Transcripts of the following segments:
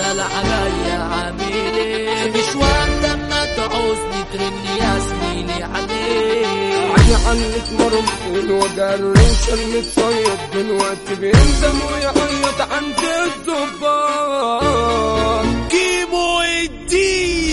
تسأل عليا إيه مش وقت اما تعوزني ترني يا زميلي عليه. عيني عنك مرمطين وقال روشن متصيد دلوقتي بيندم ويعيط عند الضباط كيمو الدين.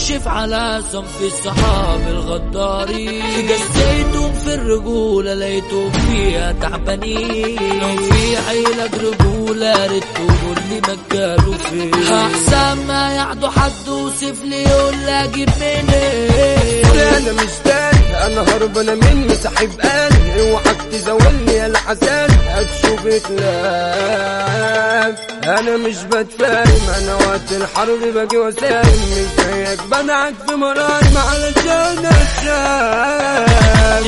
اكشف على صنف الصحاب الغدارين جسيتهم في الرجولة لقيتهم فيها تعبانين لو في عيلة رجولة ريت تقول لي مكانه فين أحسن ما يعدوا حد وصف لي يقول لي أجيب منين أنا مش داري أنا هربانة مني سحب قالي اوعك تزولني يا العسل هتشوف كلام أنا مش بتفاهم أنا وقت الحرب باجي وسايم مش زيك بدعك في مراري علشان اتشاف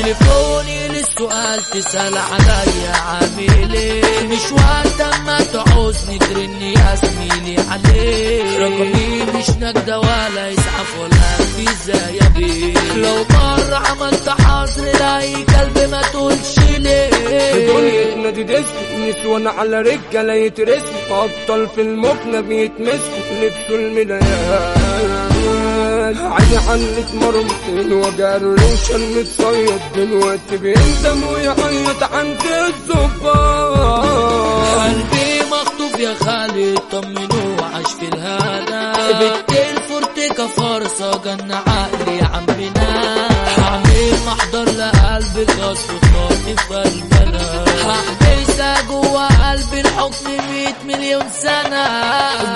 تليفوني للسؤال تسأل عليا عامل إيه مش وقت اما تعوزني ترني يا زميلي عليه. رقمي مش نجدة ولا يسعف ولا في زي بيه. لو مرة عملت حظر لاي كلب ما تقولش ليه. نادي ديسك نسوان على رجالة يترسم أبطال في المكنة بيتمسكوا لبسوا الميداليات عيني عنك مرمطين وجار روشن متصيد. دلوقتي بيندم ويعيط عند الظباط قلبي مخطوف يا خالد طمنوا عاش في الهنا بنت الفورتيكا فرصة جنة عقلي يا عمنا غصب خاطف قلبنا هحبسها جوا قلبي الحكم مية مليون سنة.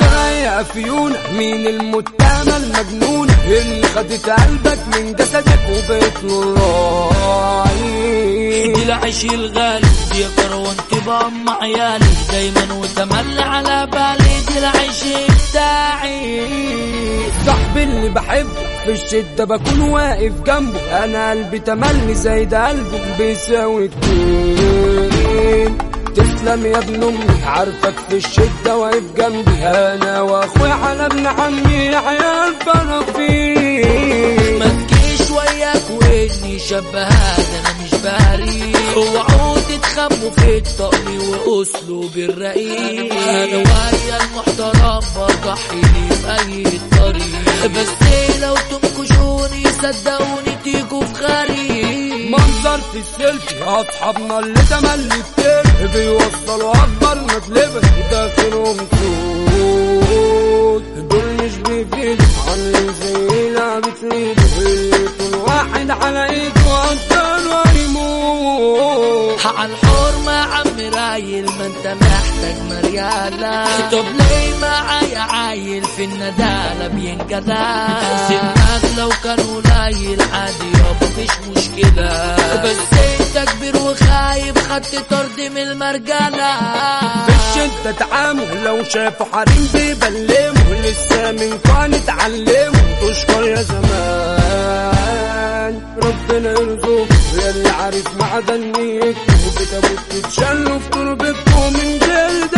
جاية فيونا مين المتهمة المجنونة اللي خدت قلبك من جسدك وبقت راعي دي العيش الغالي دي كروان تبقى ام عيالي دايما وتملي بحبه في الشدة بكون واقف جنبه. أنا قلبي تملي زي ده قلبه بيساوي كتير تسلم يا ابن أمي عارفك في الشدة واقف جنبي. أنا وأخويا على ابن عمي عيال فرافيل ما تجيش وياك واني تتخبوا في الطقم وأسلوب الرقيق أنا ويا المحترم بضحي لي بأي طريق. بس لو تنكشوني صدقوني تيجوا في خريق منظر في السيلفي أصحابنا اللي تملي كتير بيوصلوا أكبر مطلبة داخلهم سود دول مش بيفيدوا عاملين زي لعبة ليدو كل واحد على إيده أبطال ويموت على الحرمة عم رايل ما انت محتاج مريالة. طب ليه معايا عايل في الندالة بينجدى سنك لو كان قليل عادي يابا مش مشكلة. بس انت كبير وخايب خدت طرد من المرجلة مش انت تعامل لو شافوا حريم بيبلموا لسه من كان اتعلموا تشكر يا زمان. عارف معدن نيتك وبتابوت في تربتكم من جلد